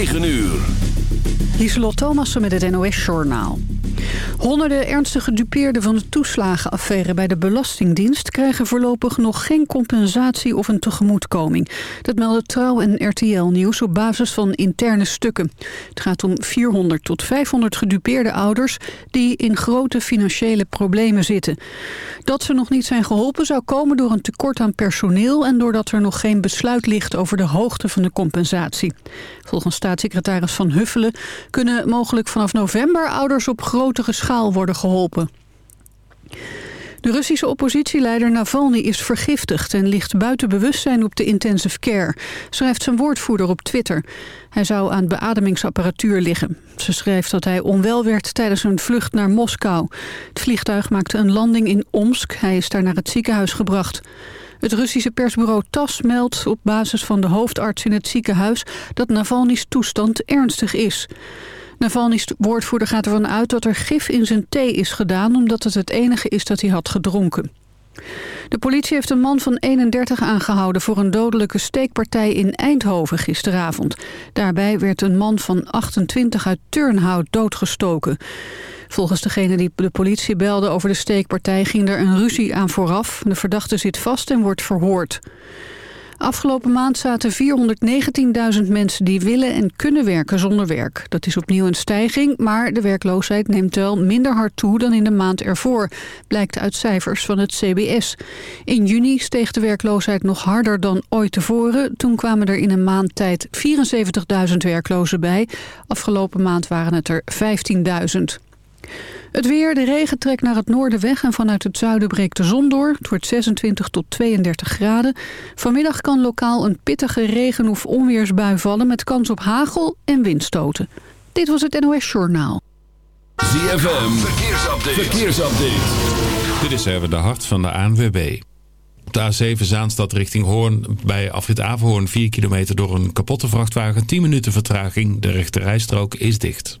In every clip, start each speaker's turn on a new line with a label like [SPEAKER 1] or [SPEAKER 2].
[SPEAKER 1] 9 uur.
[SPEAKER 2] Thomassen met het NOS-journaal. Honderden ernstig gedupeerden van de toeslagenaffaire bij de Belastingdienst... krijgen voorlopig nog geen compensatie of een tegemoetkoming. Dat melden Trouw en RTL Nieuws op basis van interne stukken. Het gaat om 400 tot 500 gedupeerde ouders... die in grote financiële problemen zitten. Dat ze nog niet zijn geholpen zou komen door een tekort aan personeel... en doordat er nog geen besluit ligt over de hoogte van de compensatie. Volgens staatssecretaris Van Huffelen kunnen mogelijk vanaf november ouders op grotere schaal worden geholpen. De Russische oppositieleider Navalny is vergiftigd en ligt buiten bewustzijn op de intensive care, schrijft zijn woordvoerder op Twitter. Hij zou aan beademingsapparatuur liggen. Ze schrijft dat hij onwel werd tijdens een vlucht naar Moskou. Het vliegtuig maakte een landing in Omsk. Hij is daar naar het ziekenhuis gebracht. Het Russische persbureau TAS meldt op basis van de hoofdarts in het ziekenhuis dat Navalny's toestand ernstig is. Navalny's woordvoerder gaat ervan uit dat er gif in zijn thee is gedaan... omdat het het enige is dat hij had gedronken. De politie heeft een man van 31 aangehouden voor een dodelijke steekpartij in Eindhoven gisteravond. Daarbij werd een man van 28 uit Turnhout doodgestoken. Volgens degene die de politie belde over de steekpartij ging er een ruzie aan vooraf. De verdachte zit vast en wordt verhoord. Afgelopen maand zaten 419.000 mensen die willen en kunnen werken zonder werk. Dat is opnieuw een stijging, maar de werkloosheid neemt wel minder hard toe dan in de maand ervoor, blijkt uit cijfers van het CBS. In juni steeg de werkloosheid nog harder dan ooit tevoren. Toen kwamen er in een maand tijd 74.000 werklozen bij. Afgelopen maand waren het er 15.000. Het weer, de regen trekt naar het noorden weg en vanuit het zuiden breekt de zon door. Het wordt 26 tot 32 graden. Vanmiddag kan lokaal een pittige regen- of onweersbui vallen met kans op hagel en windstoten. Dit was het NOS Journaal.
[SPEAKER 1] ZFM, verkeersupdate. verkeersupdate.
[SPEAKER 3] Dit is even de hart van de ANWB. Op de A7 Zaanstad richting Hoorn bij afrit Averhoorn 4 kilometer door een kapotte vrachtwagen. 10 minuten vertraging, de rechte rijstrook is dicht.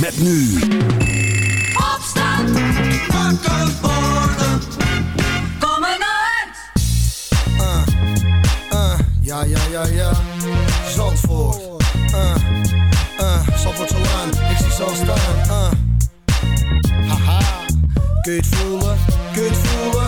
[SPEAKER 1] Met nu.
[SPEAKER 4] Opstand. Wakker worden. Kom maar uit.
[SPEAKER 5] Uh, ja, ja, ja, ja. Zandvoort. Uh, uh, Zandvoort zo aan. Ik zie zo staan. Uh. Haha. Kun je het voelen? Kun je het voelen?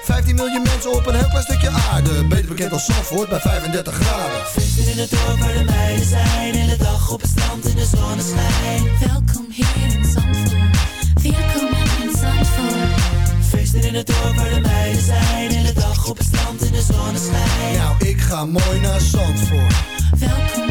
[SPEAKER 5] 15 miljoen mensen op een heel klein stukje aarde. Beter bekend als Zandvoort bij 35 graden.
[SPEAKER 6] Feesten in het dorp waar de meiden zijn. In de dag op het strand in de zonneschijn.
[SPEAKER 7] Welkom hier in Zandvoort. Welkom in Zandvoort.
[SPEAKER 6] Feesten in het dorp waar de meiden zijn. In de dag op het strand in de zonneschijn.
[SPEAKER 5] Nou, ik ga mooi naar Zandvoort.
[SPEAKER 7] Welkom hier in Zandvoort.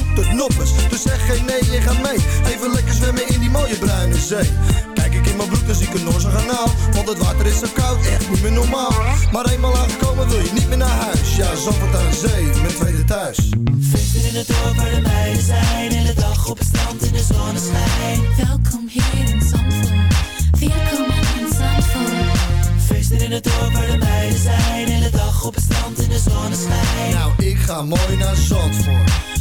[SPEAKER 5] tot noppers, dus zeg geen nee en ga mee Even lekker zwemmen in die mooie bruine zee Kijk ik in mijn broek, dan zie ik een Noorse kanaal Want het water is zo koud, echt niet meer normaal Maar eenmaal aangekomen wil je niet meer naar huis Ja, Zandvoort aan zee, mijn tweede thuis
[SPEAKER 6] Feesten in het dorp waar de meiden zijn. Hele dag op het strand in de zonneschijn.
[SPEAKER 7] Welkom hier in Zandvoort. Welkom in Zandvoort.
[SPEAKER 6] Feesten in het dorp waar de meiden zijn. Hele dag op het strand in de zonneschijn.
[SPEAKER 5] Nou, ik ga mooi naar Zandvoort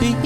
[SPEAKER 7] be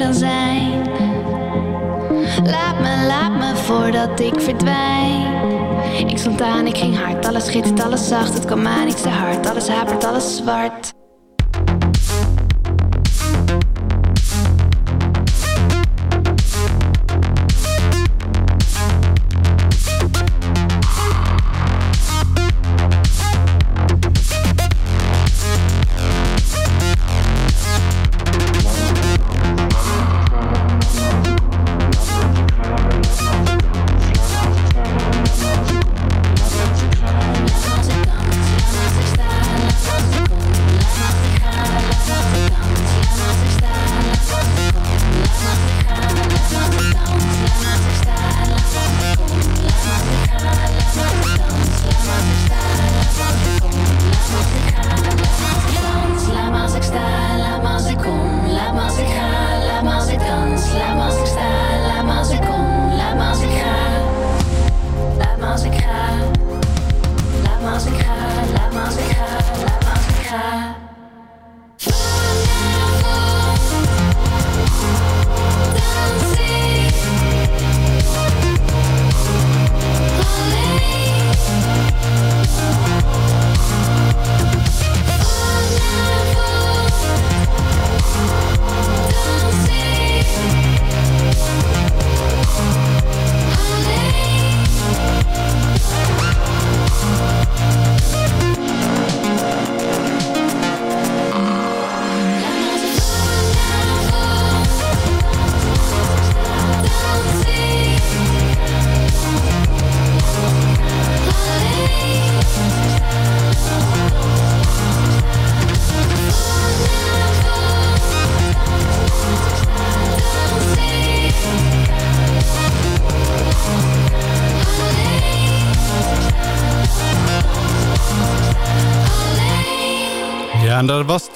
[SPEAKER 8] Dan zijn. Laat me, laat me voordat ik verdwijn. Ik stond aan, ik ging hard, alles schittert, alles zacht. Het kwam aan, niks te hard, alles hapert, alles zwart.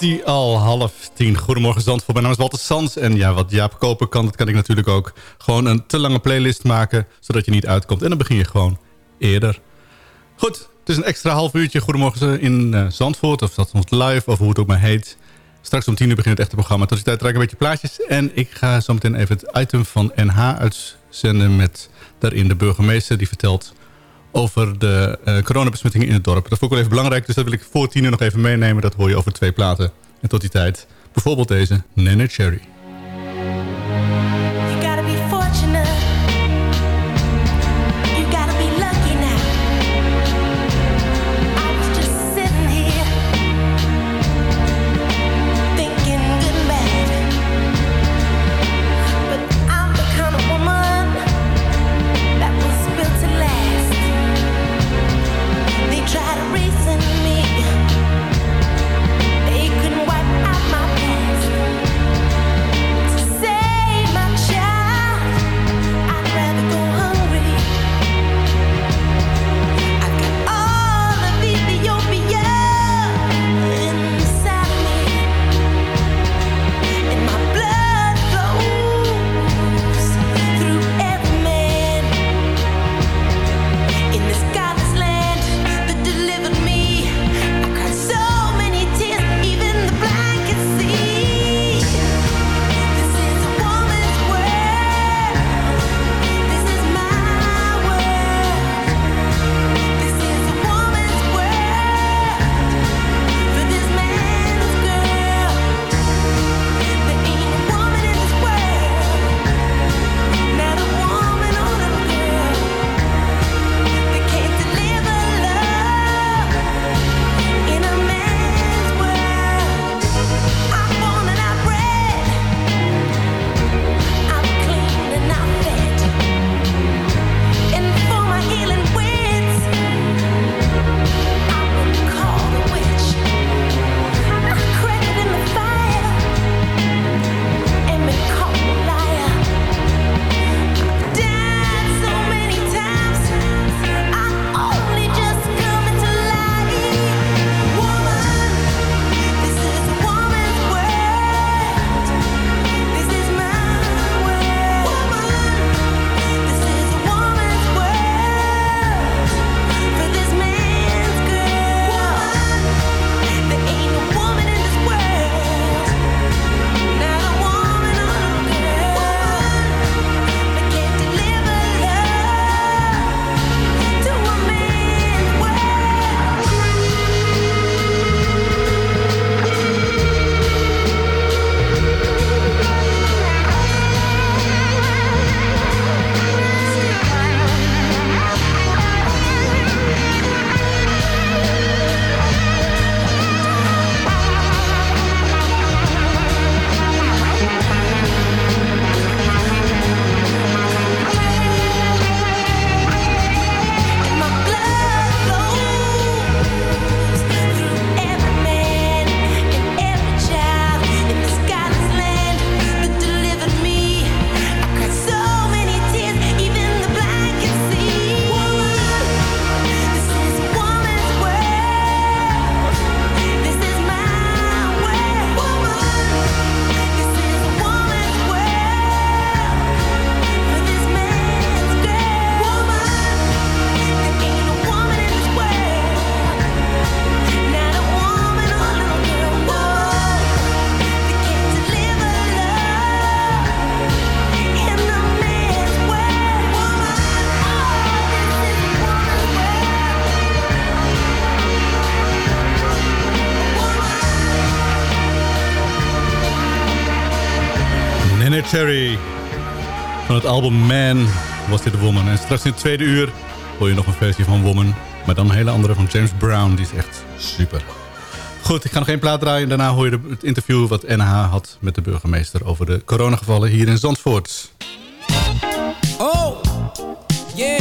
[SPEAKER 9] Die al half tien. Goedemorgen Zandvoort, mijn naam is Walter Sans. En ja, wat Jaap Koper kan, dat kan ik natuurlijk ook. Gewoon een te lange playlist maken, zodat je niet uitkomt. En dan begin je gewoon eerder. Goed, het is een extra half uurtje Goedemorgen in eh, Zandvoort. Of dat ons live, of hoe het ook maar heet.
[SPEAKER 10] Straks om tien uur begint het echte programma. Tot die tijd draai ik een beetje plaatjes. En ik ga zo meteen even het item van NH uitzenden... met daarin de burgemeester die vertelt over de eh coronabesmettingen in het dorp. Dat vond ik wel even belangrijk, dus dat wil ik voor tien uur nog even meenemen. Dat hoor je over twee platen. En tot die tijd bijvoorbeeld deze, Nene Cherry. Album Man was dit Woman. En straks in het tweede uur hoor je nog een versie van Woman. Maar dan een hele andere van James Brown. Die is echt super. Goed, ik ga nog één plaat draaien. Daarna hoor je het interview wat NH had met de burgemeester... over de coronagevallen hier in Zandvoort.
[SPEAKER 11] Oh, yeah,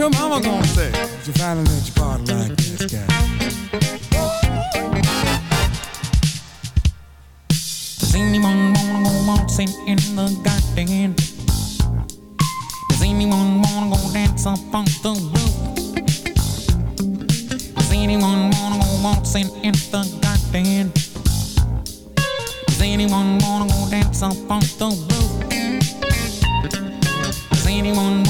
[SPEAKER 11] your mama gonna say? If you finally let your body like this guy.
[SPEAKER 12] Does anyone wanna go waltzing in the garden? Does anyone wanna go dance up on the roof? Does anyone wanna go waltzing in the garden? Does anyone wanna go dance up on the roof? Does anyone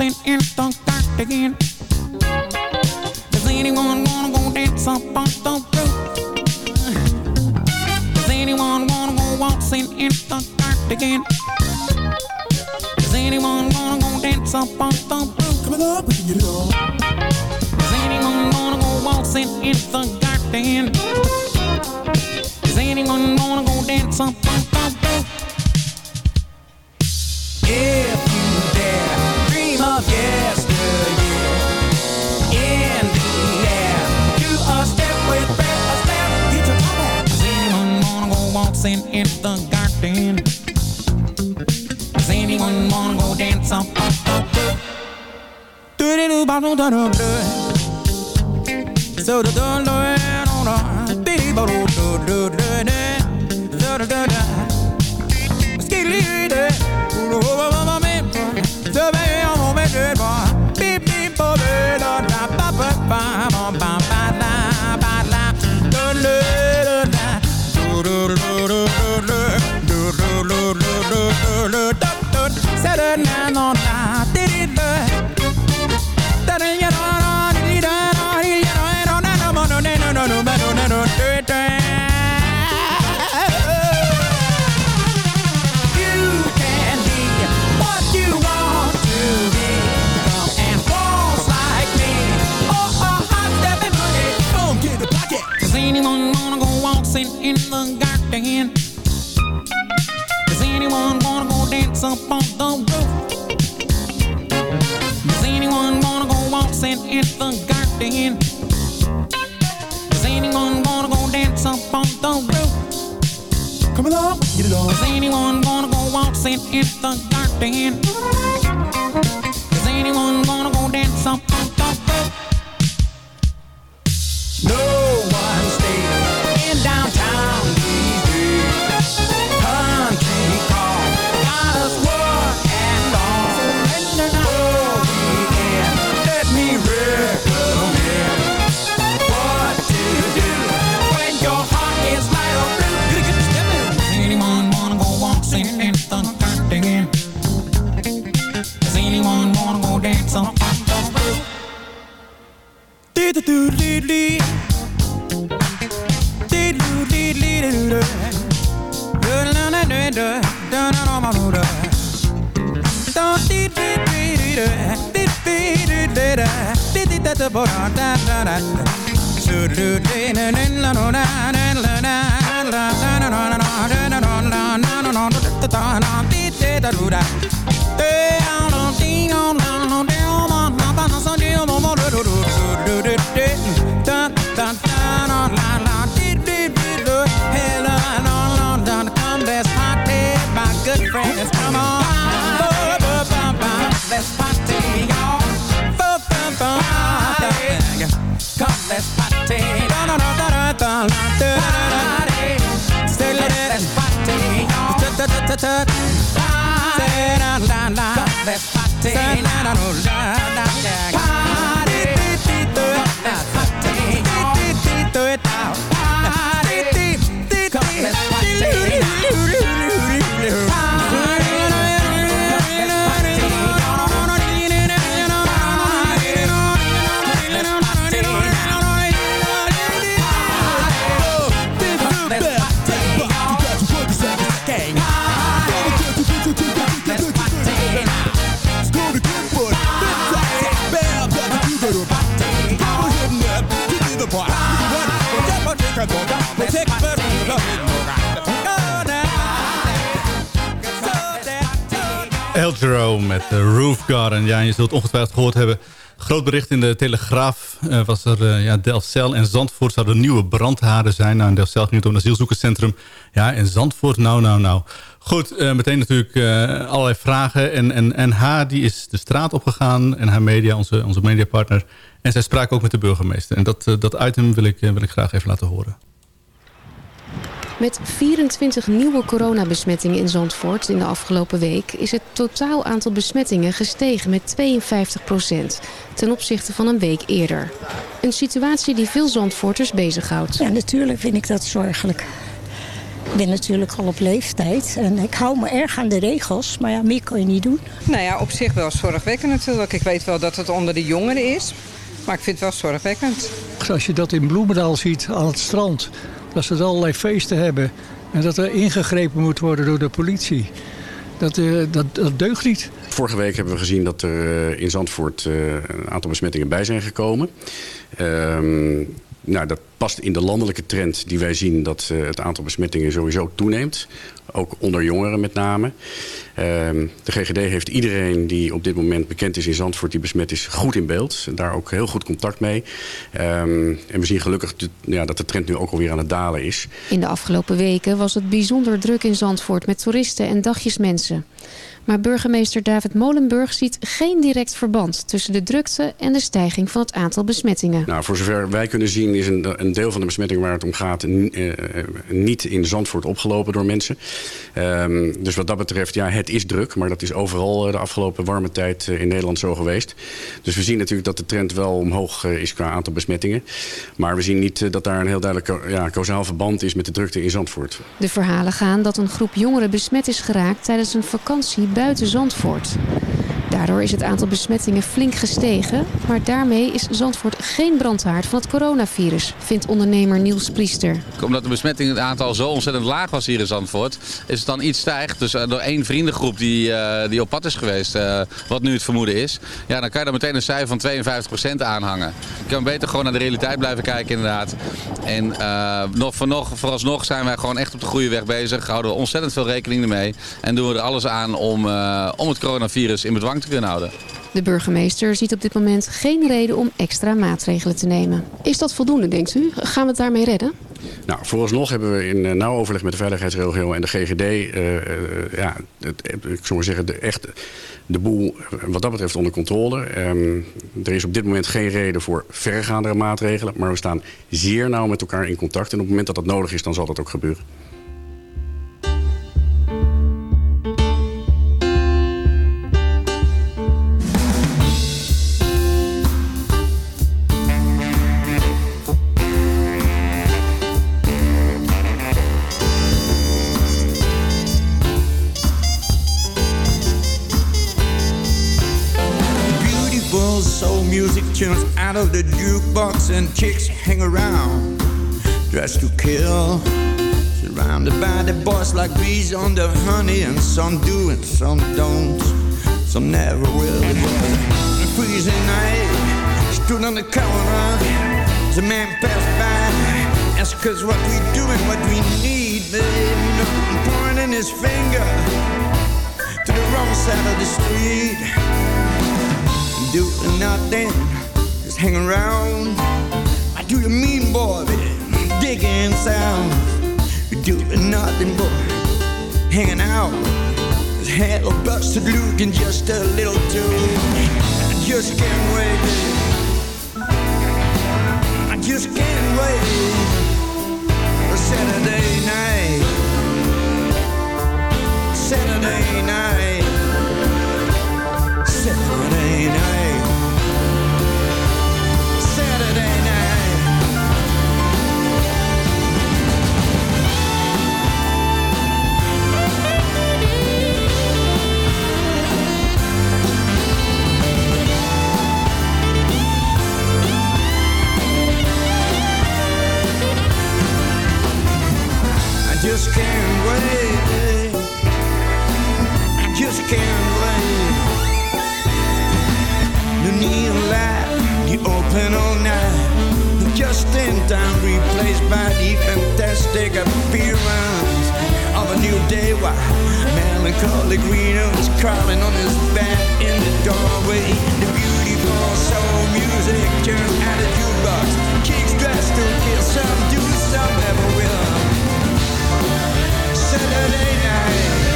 [SPEAKER 12] Waltzing in the garden? Does anyone wanna go dance up on the roof? Does anyone wanna go waltzing in the garden? Does anyone wanna go dance up on the roof? Coming up, we can get it on. Does anyone wanna go waltzing in the garden? Does anyone wanna go dance up on dancing in the garden. Does anyone wanna go dance up? Do do do do do do do. So do do do. Waltzing in the garden?
[SPEAKER 10] Met de Roof Garden. Ja, en je zult ongetwijfeld gehoord hebben. Groot bericht in de Telegraaf eh, was er... Uh, ja, Delfzijl en Zandvoort zouden nieuwe brandhaarden zijn. Nou, in Delfzijl ging het om een asielzoekerscentrum. Ja, in Zandvoort, nou, nou, nou. Goed, eh, meteen natuurlijk eh, allerlei vragen. En, en, en haar die is de straat opgegaan. En haar media, onze, onze mediapartner. En zij spraken ook met de burgemeester. En dat, eh, dat item wil ik, eh, wil ik graag even laten horen.
[SPEAKER 13] Met 24 nieuwe coronabesmettingen in Zandvoort in de afgelopen week... is het totaal aantal besmettingen gestegen met 52 procent... ten opzichte van een week eerder. Een situatie die veel Zandvoorters bezighoudt.
[SPEAKER 14] Ja, natuurlijk vind ik dat zorgelijk. Ik ben natuurlijk al op leeftijd en ik hou me erg aan de regels. Maar ja, meer kan je niet doen.
[SPEAKER 15] Nou ja, op zich wel zorgwekkend natuurlijk. Ik weet wel dat het onder de jongeren is. Maar ik vind het wel zorgwekkend.
[SPEAKER 16] Als je dat in Bloemendaal ziet aan het strand, dat ze er allerlei feesten hebben en dat er ingegrepen moet worden door de politie, dat, eh, dat, dat deugt niet.
[SPEAKER 17] Vorige week hebben we gezien dat er eh, in Zandvoort eh, een aantal besmettingen bij zijn gekomen. Ehm, nou, dat past in de landelijke trend die wij zien dat eh, het aantal besmettingen sowieso toeneemt. Ook onder jongeren met name. Ehm, de GGD heeft iedereen die op dit moment bekend is in Zandvoort die besmet is goed in beeld. Daar ook heel goed contact mee. Ehm, en we zien gelukkig ja, dat de trend nu ook alweer aan het dalen is.
[SPEAKER 13] In de afgelopen weken was het bijzonder druk in Zandvoort met toeristen en dagjesmensen. Maar burgemeester David Molenburg ziet geen direct verband tussen de drukte en de stijging van het aantal besmettingen.
[SPEAKER 17] Nou, voor zover wij kunnen zien is een, een deel van de besmettingen waar het om gaat eh, niet in Zandvoort opgelopen door mensen. Ehm, dus wat dat betreft, ja, het is druk, maar dat is overal eh, de afgelopen warme tijd eh, in Nederland zo geweest. Dus we zien natuurlijk dat de trend wel omhoog is qua aantal besmettingen. Maar we zien niet dat daar een heel duidelijk ja, causaal verband is met de drukte in Zandvoort.
[SPEAKER 13] De verhalen gaan dat een groep jongeren besmet is geraakt tijdens een vakantie buiten Zandvoort. Daardoor is het aantal besmettingen flink gestegen, maar daarmee is Zandvoort geen brandhaard van het coronavirus, vindt ondernemer Niels Priester.
[SPEAKER 18] Omdat de besmettingaantal zo ontzettend laag was hier in Zandvoort, is het dan iets stijgt. Dus eh, door één vriendengroep die, eh, die op pad is geweest, eh, wat nu het vermoeden is. Ja, dan kan je daar meteen een cijfer van 52% aanhangen. Je kan beter gewoon naar de realiteit blijven kijken inderdaad. En eh, nog, voornog, vooralsnog zijn wij gewoon echt op de goede weg bezig. Houden we ontzettend veel rekening ermee. En doen we er alles aan om, om het coronavirus in bedwang te kunnen houden.
[SPEAKER 13] De burgemeester ziet op dit moment geen reden om extra maatregelen te nemen. Is dat voldoende, denkt u? Gaan we het daarmee redden?
[SPEAKER 17] Nou, vooralsnog hebben we in eh, nauw overleg met de veiligheidsregio en de GGD... eh, eh, ja, het, ik zou maar zeggen, de, echt de boel wat dat betreft onder controle. Ehm, er is op dit moment geen reden voor verregaandere maatregelen... maar we staan zeer nauw met elkaar in contact. En op het moment dat dat nodig is, dan zal dat ook gebeuren.
[SPEAKER 19] Out of the jukebox and chicks hang around, dressed to kill. Surrounded by the boys like bees on the honey, and some do and some don't, some never will. Was a freezing night, stood on the corner. The man passed by, asked us what we do and what we need. Babe, pointing his finger to the wrong side of the street doing nothing, hang around. I do you mean, boy? Digging sound. You're doing nothing, boy, hanging out. This hell busted looking just a little too. I just can't wait. I just can't wait for Saturday just can't wait. I just can't wait. The neon light, the open all night. Just in time, replaced by the fantastic appearance of a new day. Why melancholic Reno is crawling on his back in the doorway. The beautiful soul music turns out of jukebox. Kicks dressed to kill some do some never will. Saturday night.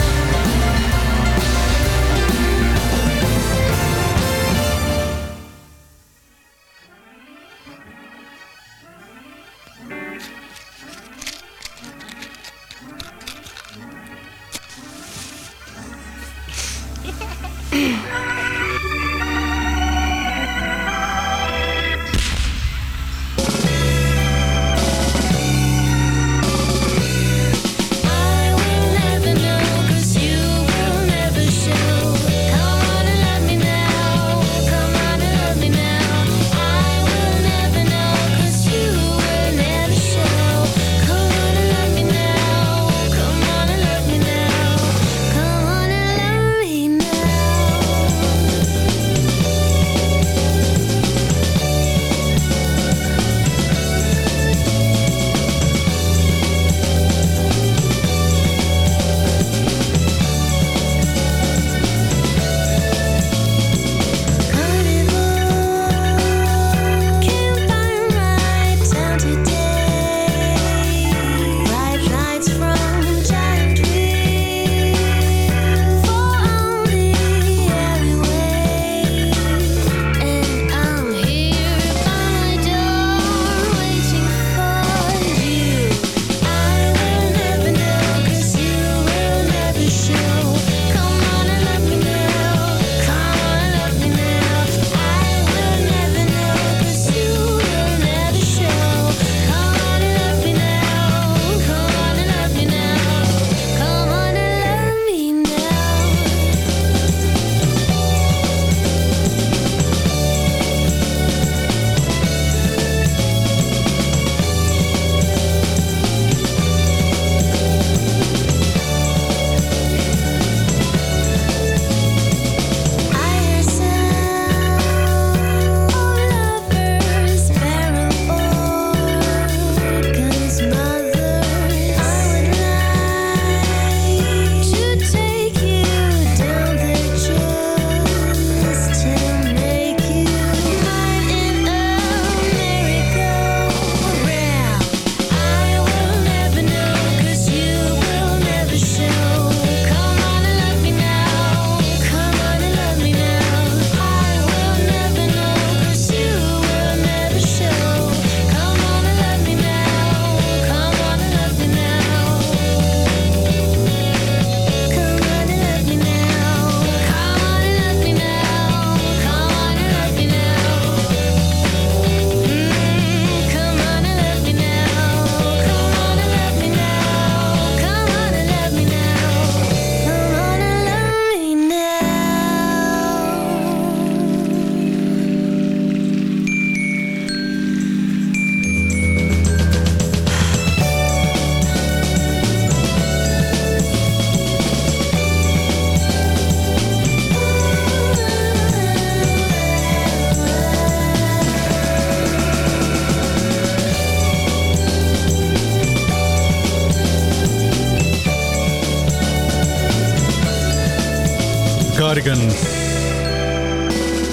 [SPEAKER 10] Cardigans.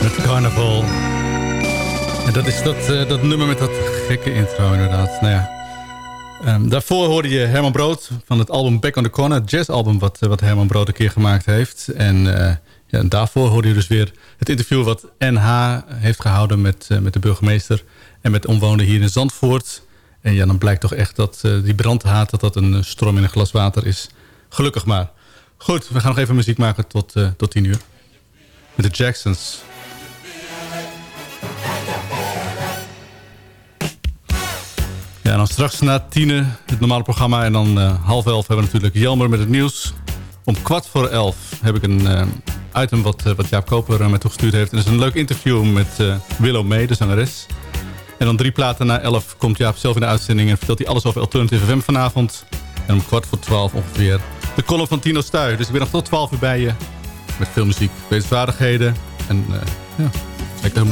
[SPEAKER 10] Met Carnival. En dat is dat, eh, dat nummer met dat gekke intro inderdaad. Nou ja. Ehm, daarvoor hoorde je Herman Brood van het album Back on the Corner. Het jazzalbum wat, eh, wat Herman Brood een keer gemaakt heeft. En, eh, ja, daarvoor hoorde je dus weer het interview wat NH heeft gehouden met, met de burgemeester. En met omwonenden hier in Zandvoort. En ja, dan blijkt toch echt dat die brandhaat dat dat een storm in een glas water is. Gelukkig maar. Goed, we gaan nog even muziek maken tot, eh, tot 10 uur. Met de Jacksons. Ja, dan straks na tienen het normale programma. En dan eh, half elf hebben we natuurlijk Jelmer met het nieuws. Om kwart voor elf heb ik een eh, item wat, wat Jaap Koper mij toegestuurd heeft. En dat is een leuk interview met Willow May, de zangeres. En dan drie platen na elf komt Jaap zelf in de uitzending... en vertelt hij alles over Alternative FM vanavond. En om kwart voor twaalf ongeveer de column van Tino Stuy. Dus ik ben nog tot twaalf uur bij je. Met veel muziek, wetenswaardigheden. En eh, ja, lekker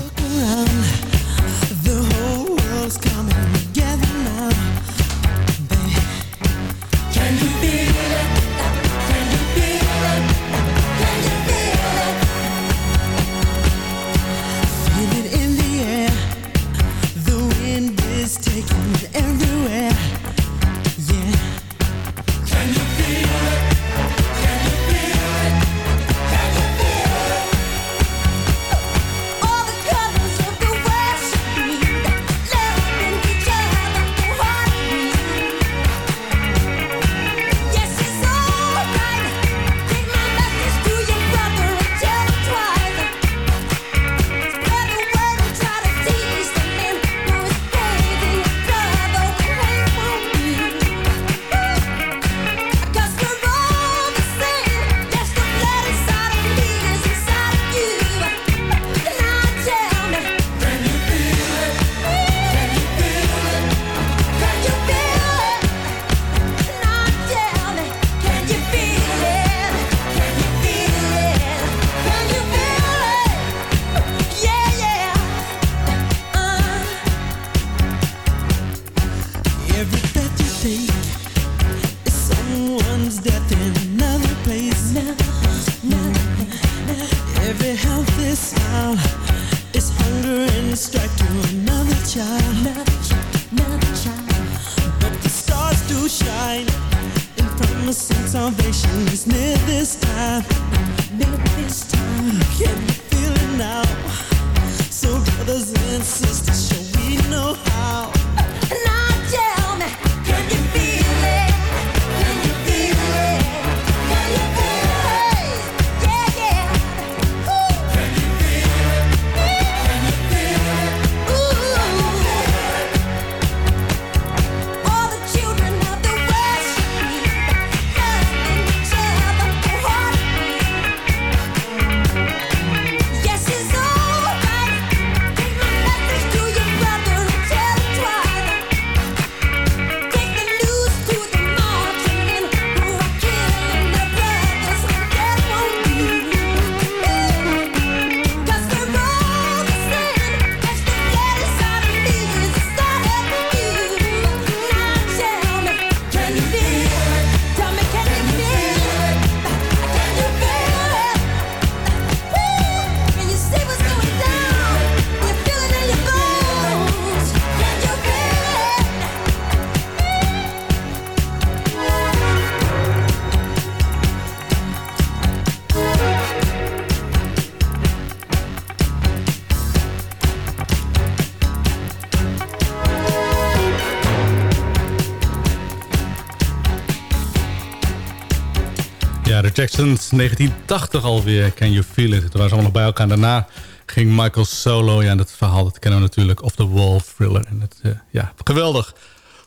[SPEAKER 10] Ja, de Jacksons, 1980 alweer, Can You Feel It. Toen waren ze allemaal nog bij elkaar. Daarna ging Michael solo. Ja, en dat verhaal dat kennen we natuurlijk. Of the Wall Thriller. En eh, ja, geweldig.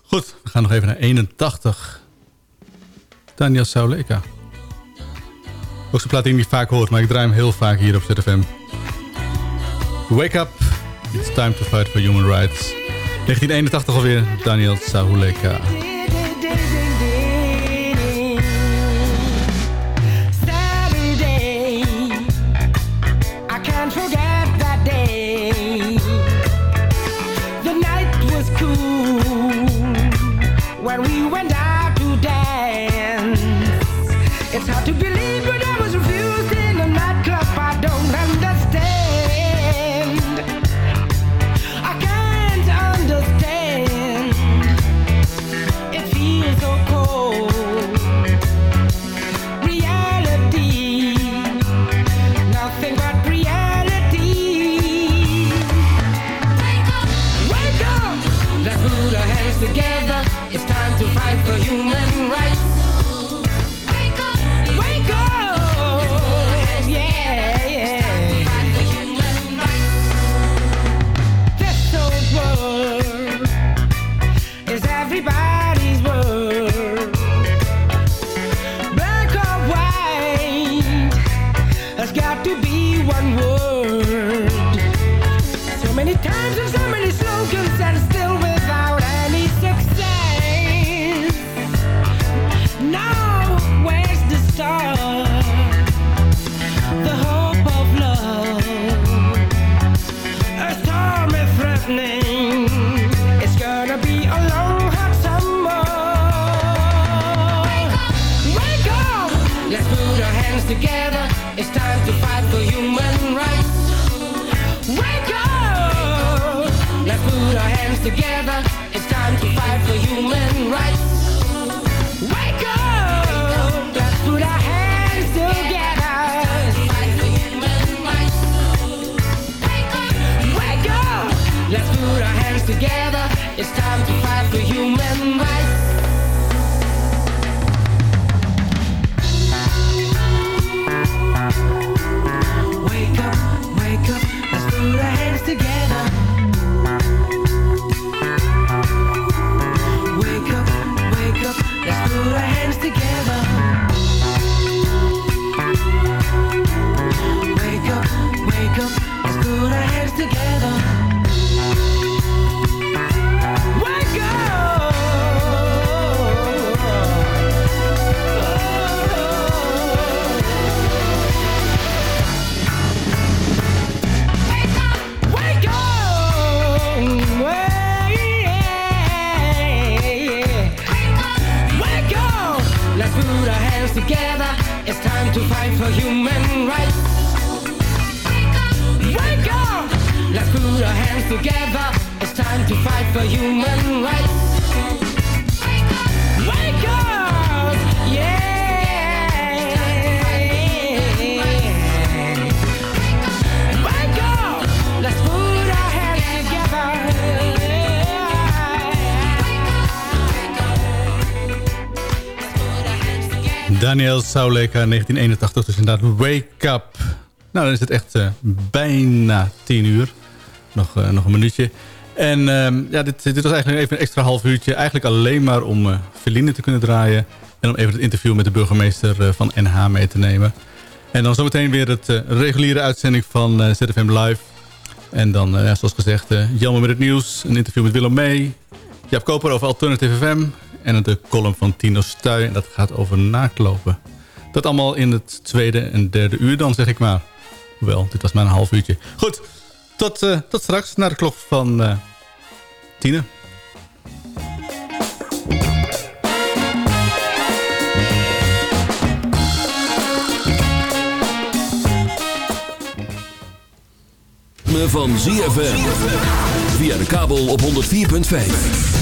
[SPEAKER 10] Goed, we gaan nog even naar 81. Daniel Sauleka. Ook zo'n plaat die niet vaak hoort, maar ik draai hem heel vaak hier op ZFM. Wake up, it's time to fight for human rights. 1981 alweer, Daniel Sauleka.
[SPEAKER 20] Together. It's time to fight for human rights.
[SPEAKER 9] Daniel Sauleka, 1981, dus inderdaad Wake Up. Nou, dan is het echt eh, bijna tien uur. Nog, eh, nog een minuutje. En ehm, ja, dit, dit was eigenlijk even een extra half uurtje. Eigenlijk alleen maar om uh, te kunnen draaien. En om even het interview met de burgemeester van NH mee te nemen. En dan zometeen weer het reguliere uitzending van ZFM Live. En dan, zoals gezegd, Jelmer met het nieuws. Een interview met Willem May. Jaap Koper over Alternative FM. En de column van Tino Stuy. En dat gaat over naaktlopen. Dat allemaal in het tweede en derde uur dan, zeg ik maar. Hoewel, dit was maar een half uurtje. Goed, tot, eh, tot straks naar de klok van eh Tine.
[SPEAKER 1] van ZFM. Via de kabel op 104.5.